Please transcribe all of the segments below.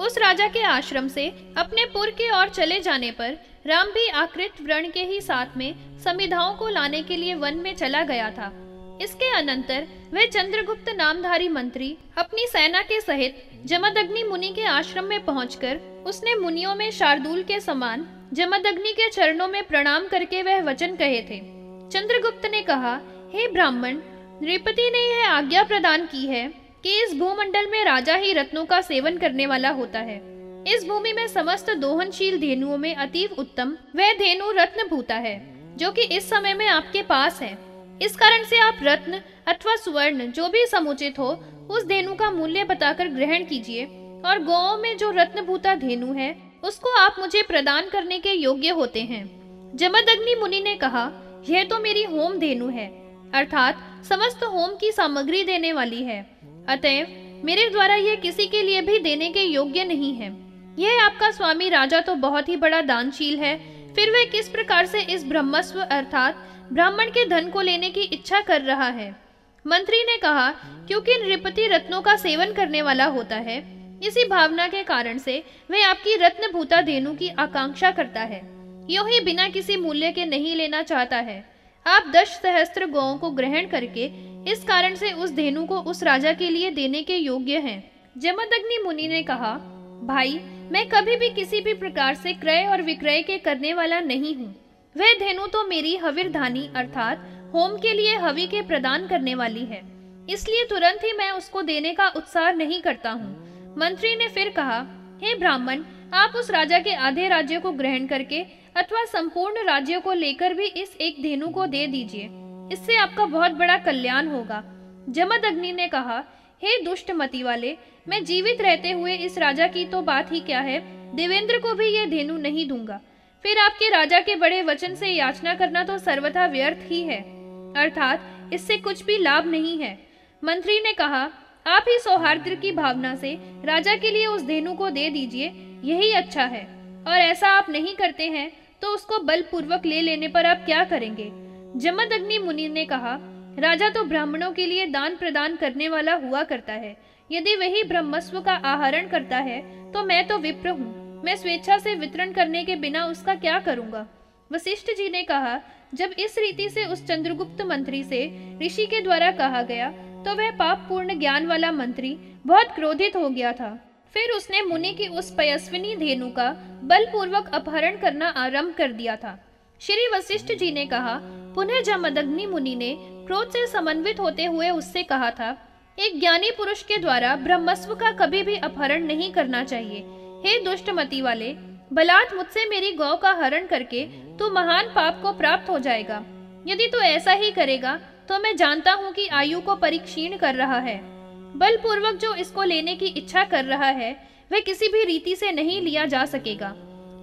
उस राजा के आश्रम से अपने पुर की ओर चले जाने पर राम भी आकृत व्रण के ही साथ में समिधाओं को लाने के लिए वन में चला गया था। इसके अनंतर वह चंद्रगुप्त नामधारी मंत्री अपनी सेना के सहित जमदग्नि मुनि के आश्रम में पहुंचकर उसने मुनियों में शार्दुल के समान जमदग्नि के चरणों में प्रणाम करके वह वचन कहे थे। चंद्रगुप्त ने कहा, हे ब्राह्मण, नृपति ने यह आज्ञा प्रदान की है कि इस भूमंडल में राजा ही रत्नों का सेवन करने वाला होता है। इस भूमि में समस्त दोहनशील धेनुओं में अतीव उत्तम, वह धेनु रत्न भूता है, जो कि इस समय में आपके पास है। इस कारण से आप रत्न अथवा सुवर्ण जो भी समुचित हो, उस धेनु का मूल्य बताकर ग्रहण कीजिए, और गौ में जो रत्न भूता धेनु है, उसको आप मुझे प्रदान करने के योग्य होते हैं। जमदग्नि मुनि ने कहा, यह तो मेरी होम धेनु है, अर्थात समस्त होम की सामग्री देने वाली है। अतएव, मेरे द्वारा यह किसी के लिए भी देने के योग्य नहीं है। यह आपका स्वामी राजा तो बहुत ही बड़ा दानशील है, फिर वह किस प्रकार से इस ब्रह्मस्व अर्थात ब्राह्मण के धन को लेने की इच्छा कर रहा है? मंत्री ने कहा, क्योंकि नृपति रत्नों का सेवन करने वाला होता है, इसी भावना के कारण से वह आपकी रत्न भूता धेनु की आकांक्षा करता है। यो ही बिना किसी मूल्य के नहीं लेना चाहता है। आप दस सहस्त्र गौं को ग्रहण करके इस कारण से उस धेनु को उस राजा के लिए देने के योग्य हैं। जमदग्नि मुनि ने कहा, भाई, मैं कभी भी किसी भी प्रकार से क्रय और विक्रय के करने वाला नहीं हूँ। वह धेनु तो मेरी हविरधानी अर्थात होम के लिए हवि के प्रदान करने वाली है। इसलिए तुरंत ही मैं उसको देने का उत्साह नहीं करता हूँ। मंत्री ने फिर कहा, हे ब्राह्मण, आप उस राजा के आधे राज्य को ग्रहण करके अथवा संपूर्ण राज्य को लेकर भी इस एक धेनु को दे दीजिए। इससे आपका बहुत बड़ा कल्याण होगा। जमद अग्नि ने कहा, हे दुष्ट मती वाले मैं जीवित रहते हुए इस राजा की तो बात ही क्या है? देवेंद्र को भी ये धेनु नहीं दूँगा। फिर आपके राजा के बड़े वचन से याचना करना तो सर्वथा व्यर्थ ही है। अर्थात, इससे कुछ भी लाभ नहीं है। मंत्री ने कहा, आप ही सौहार्द की भावना से राजा के लिए उस धेनु को दे दीजिए, यही अच्छा है। और ऐसा आप नहीं करते हैं तो उसको बलपूर्वक ले लेने पर आप क्या करेंगे? जमद अग्नि मुनि ने कहा, राजा तो ब्राह्मणों के लिए दान प्रदान करने वाला हुआ करता है। यदि वही ब्रह्मस्व का आहरण करता है तो मैं तो विप्र हूँ। मैं स्वेच्छा से वितरण करने के बिना उसका क्या करूँगा? वशिष्ठ जी ने कहा, जब इस रीति से उस चंद्रगुप्त मंत्री से ऋषि के द्वारा कहा गया तो वह पाप पूर्ण ज्ञान वाला मंत्री बहुत क्रोधित हो गया था। फिर उसने मुनि की उस पयस्विनी धेनु का बलपूर्वक अपहरण करना आरंभ कर दिया था। श्री वशिष्ठ जी ने कहा पुनः जमदग्नि मुनि ने क्रोध से समन्वित होते हुए उससे कहा था, एक ज्ञानी पुरुष के द्वारा ब्रह्मस्व का कभी भी अपहरण नहीं करना चाहिए। हे दुष्ट मती वाले, बलात् मुझसे मेरी गौ का हरण करके तू महान पाप को प्राप्त हो जाएगा। यदि तू ऐसा ही करेगा तो मैं जानता हूँ कि आयु को परीक्षीण कर रहा है। बलपूर्वक जो इसको लेने की इच्छा कर रहा है, वह किसी भी रीति से नहीं लिया जा सकेगा।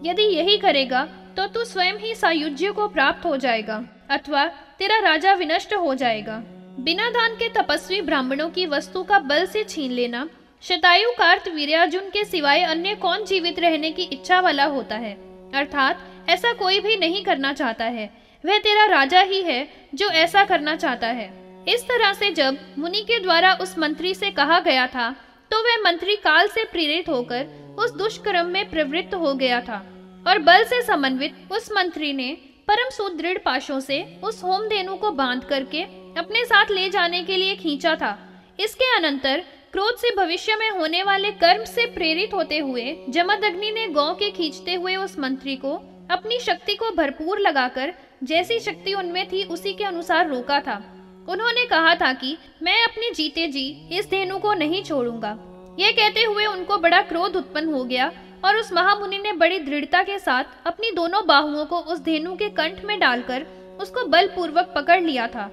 यदि यही करेगा तो तू स्वयं ही सायुज्य को प्राप्त हो जाएगा, अथवा तेरा राजा विनष्ट हो जाएगा। बिना दान के तपस्वी ब्राह्मणों की वस्तु का बल से छीन लेना, शतायु कार्त वीरार्जुन के सिवाय अन्य कौन जीवित रहने की इच्छा वाला होता है? अर्थात, ऐसा कोई भी नहीं करना चाहता है। वह तेरा राजा ही है जो ऐसा करना चाहता है। इस तरह से जब मुनि के द्वारा उस मंत्री से कहा गया था तो वह मंत्री काल से प्रेरित होकर उस दुष्कर्म में प्रवृत्त हो गया था। और बल से समन्वित उस मंत्री ने परम सुदृढ़ पाशों से उस होम धेनु को बाँध करके अपने साथ ले जाने के लिए खींचा था। इसके अनंतर क्रोध से भविष्य में होने वाले कर्म से प्रेरित होते हुए जमदग्नि ने गौ के खींचते हुए उस मंत्री को अपनी शक्ति को भरपूर लगाकर जैसी शक्ति उनमें थी उसी के अनुसार रोका था। उन्होंने कहा था कि मैं अपने जीते जी इस धेनु को नहीं छोड़ूँगा। यह कहते हुए उनको बड़ा क्रोध उत्पन्न हो गया और उस महामुनि ने बड़ी दृढ़ता के साथ अपनी दोनों बाहुओं को उस धेनु के कंठ में डालकर उसको बलपूर्वक पकड़ लिया था।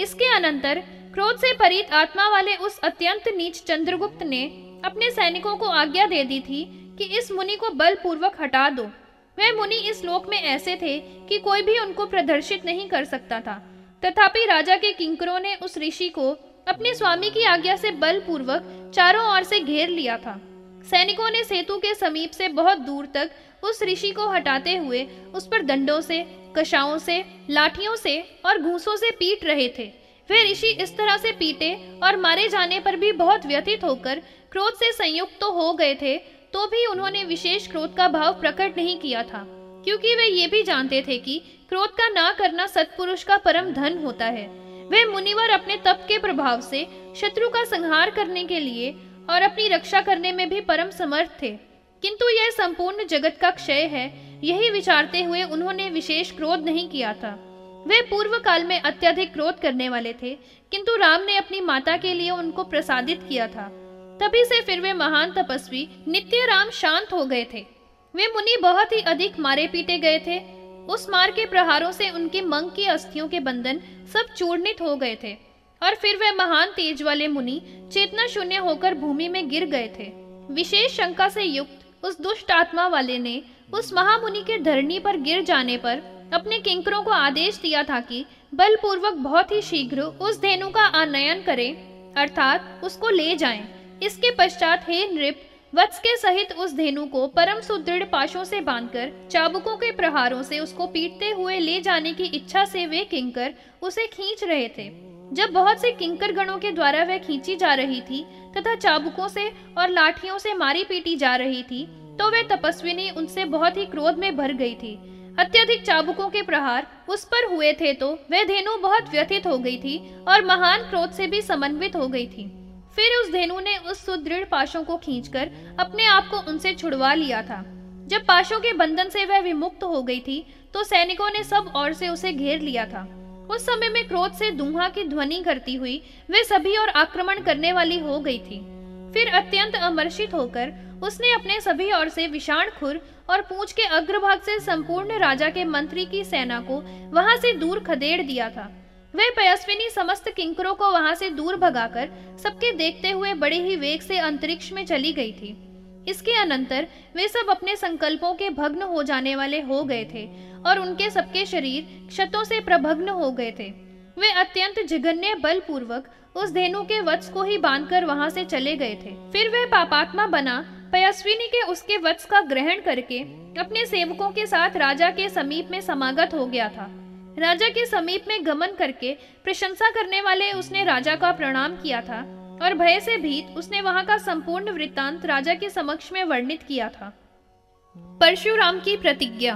इसके अनंतर क्रोध से परित आत्मा वाले उस अत्यंत नीच चंद्रगुप्त ने अपने सैनिकों को आज्ञा दे दी थी कि इस मुनि को बलपूर्वक हटा दो। वह मुनि इस लोक में ऐसे थे कि कोई भी उनको प्रदर्शित नहीं कर सकता था। तथापि राजा के किंकरों ने उस ऋषि को अपने स्वामी की आज्ञा से बलपूर्वक चारों ओर से घेर लिया था। सैनिकों ने सेतु के समीप से बहुत दूर तक उस ऋषि को हटाते हुए उस पर दंडों से, कशाओं से, लाठियों से और घूसों से पीट रहे थे। वे ऋषि इस तरह से पीटे और मारे जाने पर भी बहुत व्यथित होकर क्रोध से संयुक्त तो हो गए थे तो भी उन्होंने विशेष क्रोध का भाव प्रकट नहीं किया था, क्योंकि वे ये भी जानते थे कि क्रोध का ना करना सत्पुरुष का परम धन होता है। वे मुनिवर अपने तप के प्रभाव से शत्रु का संहार करने के लिए और अपनी रक्षा करने में भी परम समर्थ थे। किंतु यह संपूर्ण जगत का क्षय है, यही विचारते हुए उन्होंने विशेष क्रोध नहीं किया था। वे पूर्व काल में अत्यधिक क्रोध करने वाले थे, किंतु राम ने अपनी माता के लिए उनको प्रसादित किया था। तभी से फिर वे महान तपस्वी, नित्य राम शांत हो गए थे। वे मुनि बहुत ही अधिक मारे पीटे गए थे। उस मार के प्रहारों से उनके मंग की अस्थियों के बंधन सब चूर्णित हो गए थे। और फिर वे महान तेज वाले मुनि चेतना शून्य होकर भूमि में गिर गए थे विशेष शंका से युक्त उस दुष्ट आत्मा वाले ने उस महामुनि के धरणी पर गिर जाने पर अपने किंकरों को आदेश दिया था कि बलपूर्वक बहुत ही शीघ्र उस धेनु का आनयन करें, अर्थात उसको ले जाएँ। इसके पश्चात हे नृप, वत्स के सहित उस धेनु को परम सुदृढ़ पाशों से बांधकर, चाबुकों के प्रहारों से उसको पीटते हुए ले जाने की इच्छा से वे किंकर उसे खींच रहे थे जब बहुत से किंकर गणों के द्वारा वह खींची जा रही थी तथा चाबुकों से और लाठियों से मारी पीटी जा रही थी तो वह तपस्विनी उनसे बहुत ही क्रोध में भर गई थी। अत्यधिक चाबुकों के प्रहार उस पर हुए थे तो वह धेनु बहुत व्यथित हो गई थी और महान क्रोध से भी समन्वित हो गई थी। फिर उस धेनु ने उस सुदृढ़ पाशों को खींचकर अपने आप को उनसे छुड़वा लिया था। जब पाशों के बंधन से वह विमुक्त हो गई थी तो सैनिकों ने सब ओर से उसे घेर लिया था। उस समय में क्रोध से दूहा की ध्वनि करती हुई वे सभी और आक्रमण करने वाली हो गई थी। फिर अत्यंत अमर्षित होकर उसने अपने सभी ओर से विषाण खुर और पूछ के अग्रभाग से संपूर्ण राजा के मंत्री की सेना को वहाँ से दूर खदेड़ दिया था। वे पयस्विनी समस्त किंकरों को वहाँ से दूर भगाकर सबके देखते हुए बड़े ही वेग से अंतरिक्ष में चली गई थी। इसके अनंतर वे सब अपने संकल्पों के भग्न हो जाने वाले हो गए थे और उनके सबके शरीर क्षतों से प्रभग्न हो गए थे। वे अत्यंत जघन्य बल पूर्वक उस धेनु के वत्स को ही बांधकर वहाँ से चले गए थे। फिर वह पापात्मा बना, पयस्विनी के उसके वत्स का ग्रहण करके अपने सेवकों के साथ राजा के समीप में समागत हो गया था। राजा के समीप में गमन करके प्रशंसा करने वाले उसने राजा का प्रणाम किया था। और भय से भीत उसने वहाँ का संपूर्ण वृत्तांत राजा के समक्ष में वर्णित किया था। परशुराम की प्रतिज्ञा।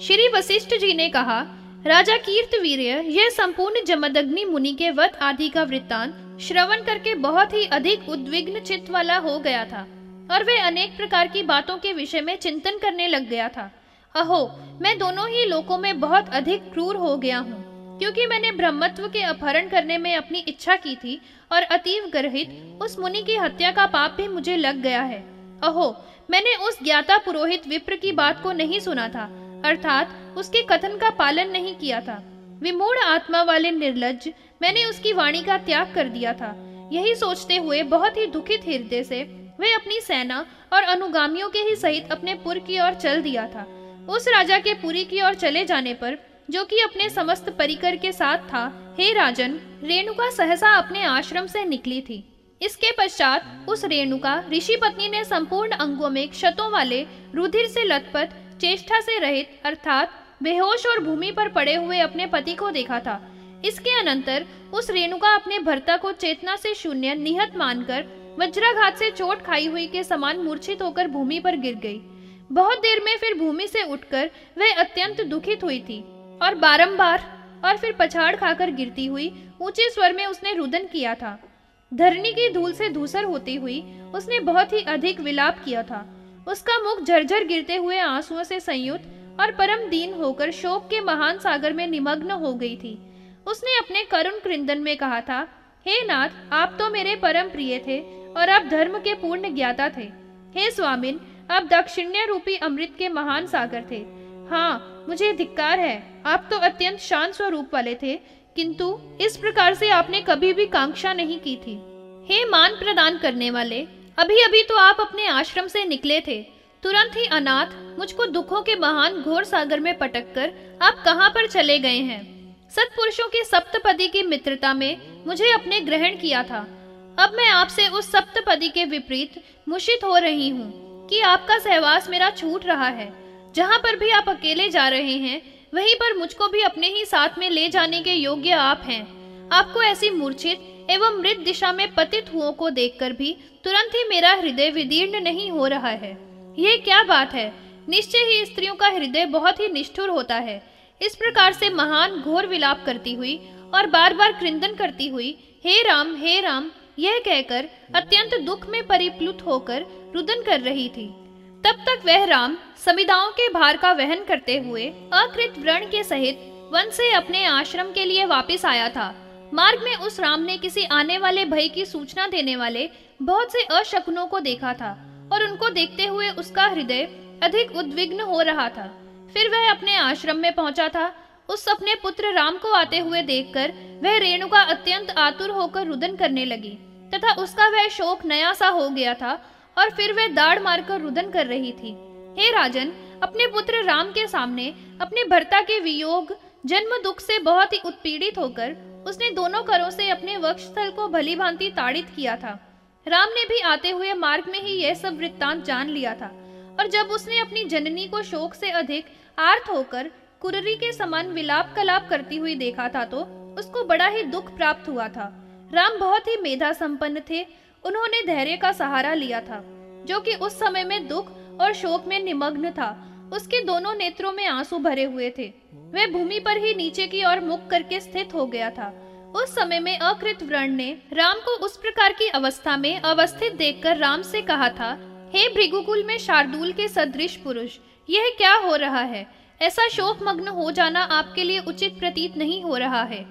श्री वशिष्ठ जी ने कहा, राजा कीर्त वीर्य यह संपूर्ण जमदग्नि मुनि के वत आदि का वृत्तांत श्रवण करके बहुत ही अधिक उद्विग्न चित्त वाला हो गया था और वे अनेक प्रकार की बातों के विषय में चिंतन करने लग गया था। अहो, मैं दोनों ही लोकों में बहुत अधिक क्रूर हो गया हूँ। क्योंकि मैंने ब्रह्मत्व के अपहरण करने में अपनी इच्छा की थी और अतीव गर्हित उस मुनि की हत्या का पाप भी मुझे लग गया है। अहो, मैंने उस ज्ञाता पुरोहित विप्र की बात को नहीं सुना था, अर्थात उसके कथन का पालन नहीं किया था। विमूढ़ आत्मा वाले निर्लज मैंने उसकी वाणी का त्याग कर दिया था। यही सोचते हुए बहुत ही दुखित हृदय से वे अपनी सेना और अनुगामियों के ही सहित अपने पुर की ओर चल दिया था। उस राजा के पुरी की ओर चले जाने पर जो कि अपने समस्त परिकर के साथ था। हे राजन, रेणुका सहसा अपने आश्रम से निकली थी। इसके पश्चात उस रेणुका, ऋषि पत्नी ने संपूर्ण अंगों में क्षतों वाले रुधिर से लथपथ, चेष्टा से रहित, अर्थात बेहोश और भूमि पर पड़े हुए अपने पति को देखा था। इसके अनंतर उस रेणुका अपने भर्ता को चेतना से शून्य, निहत मानकर वज्राघात से चोट खाई हुई के समान मूर्छित होकर भूमि पर गिर गई। बहुत देर में फिर भूमि से उठकर वह अत्यंत दुखित हुई थी। और बारंबार और फिर पछाड़ खाकर गिरती हुई ऊँचे स्वर में उसने रुदन किया था। धरनी की धूल से धूसर होती हुई उसने बहुत ही अधिक विलाप किया था। उसका मुख झरझर गिरते हुए आंसुओं से संयुक्त और परम दीन होकर शोक के महान सागर में निमग्न हो गई थी। उसने अपने करुण कृंदन में कहा था, हे नाथ, आप तो मेरे परम प्रिय थे और आप धर्म के पूर्ण ज्ञाता थे। हे स्वामिन, आप दक्षिण्य रूपी अमृत के महान सागर थे। हाँ मुझे धिक्कार है। आप तो अत्यंत शांत स्वरूप वाले थे, किंतु इस प्रकार से आपने कभी भी कांक्षा नहीं की थी। हे मान प्रदान करने वाले अभी अभी तो आप अपने आश्रम से निकले थे। तुरंत ही अनाथ, मुझको दुखों के महान घोर सागर में पटक कर आप कहाँ पर चले गए हैं? सत्पुरुषों की सप्तपदी की मित्रता में मुझे अपने ग्रहण किया था। अब मैं आपसे उस सप्तपदी के विपरीत मुशित हो रही हूँ कि आपका सहवास मेरा छूट रहा है। जहाँ पर भी आप अकेले जा रहे हैं, वहीं पर मुझको भी अपने ही साथ में ले जाने के योग्य आप हैं। आपको ऐसी मूर्छित एवं मृत दिशा में पतित हुओं को देखकर भी तुरंत ही मेरा हृदय विदीर्ण नहीं हो रहा है। ये क्या बात है? निश्चय ही स्त्रियों का हृदय बहुत ही निष्ठुर होता है। इस प्रकार से महान घोर विलाप करती हुई और बार बार कृंदन करती हुई, हे राम हे राम, यह कहकर अत्यंत दुख में परिप्लुत होकर रुदन कर रही थी। तब तक वह राम समिधाओं के भार का वहन करते हुए अकृत व्रण के सहित वन से अपने आश्रम के लिए वापस आया था। मार्ग में उस राम ने किसी आने वाले भय की सूचना देने वाले बहुत से अशकुनों को देखा था और उनको देखते हुए उसका हृदय अधिक उद्विग्न हो रहा था। फिर वह अपने आश्रम में पहुँचा था। उस अपने पुत्र राम को आते हुए देखकर वह रेणुका अत्यंत आतुर होकर रुदन करने लगी तथा उसका वह शोक नया सा हो गया था और फिर वह दाढ़ मारकर रुदन कर रही थी। हे राजन, अपने पुत्र राम के सामने अपने भर्ता के वियोग, जन्म दुख से बहुत ही उत्पीड़ित होकर उसने दोनों करों से अपने वक्षस्थल को भली भांति ताड़ित किया था। राम ने भी आते हुए मार्ग में ही यह सब वृत्तांत जान लिया था और जब उसने अपनी जननी को शोक से अधिक आर्थ होकर कुररी के समान विलाप कलाप करती हुई देखा था तो उसको बड़ा ही दुख प्राप्त हुआ था। राम बहुत ही मेधा संपन्न थे उन्होंने धैर्य का सहारा लिया था, जो कि उस समय में दुख और शोक में निमग्न था। उसके दोनों नेत्रों में आँसू भरे हुए थे। वह भूमि पर ही नीचे की ओर मुख करके स्थित हो गया था। उस समय में अकृत व्रण ने राम को उस प्रकार की अवस्था में अवस्थित देखकर राम से कहा था, हे भृगुकुल में शार्दुल के सदृश पुरुष, यह क्या हो रहा है? ऐसा शोक मग्न हो जाना आपके लिए उचित प्रतीत नहीं हो रहा है।